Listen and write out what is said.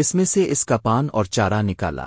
اس میں سے اس کا پان اور چارہ نکالا۔